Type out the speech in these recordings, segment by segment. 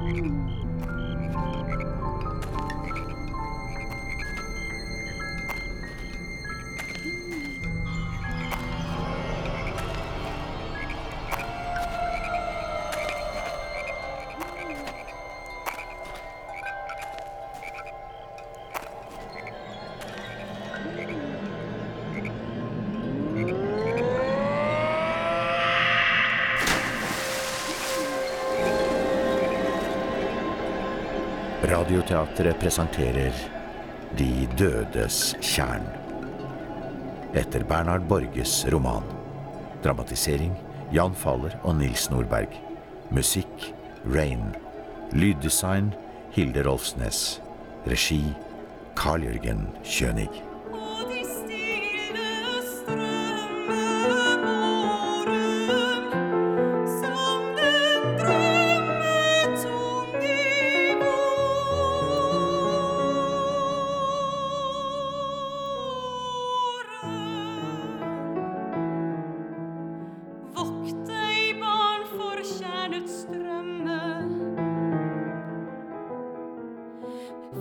Thank you. Radioteatret presenterer De dødes tjern. Etter Bernhard Borges roman. Dramatisering Jan Faller og Nils Nordberg. Musikk Rain. Lyddesign Hilde Rolfsnes. Regi Carl Jørgen Kjønig.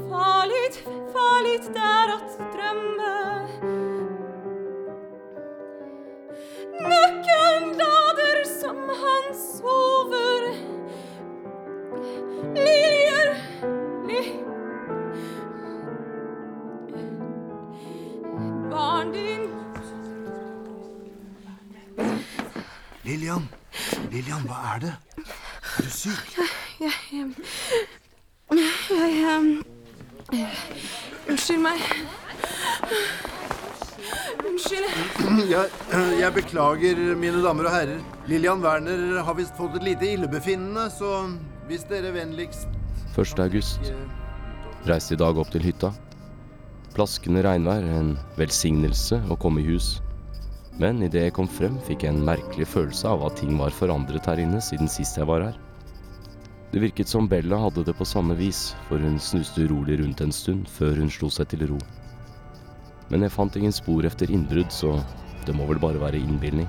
Farligt, farligt der at drømme. Nøkken lader som han sover. Liljer, li... Barn din Lillian, Lillian, hva er det? Er du syk? Jeg um, Unnskyld meg. Unnskyld. Jeg, jeg beklager, mine damer og herrer. Lillian Werner har visst fått et lite illebefinnende, så hvis dere vennligst 1. august. Reiste i dag opp til hytta. Plaskende regnvær, en velsignelse å komme i hus. Men idet jeg kom frem, fikk jeg en merkelig følelse av at ting var forandret her inne siden sist jeg var her. Det virket som Bella hadde det på samme vis, for hun snuste urolig rundt en stund før hun slo seg til ro. Men jeg fant ingen spor efter innbrudd, så det må vel bare være innbilning.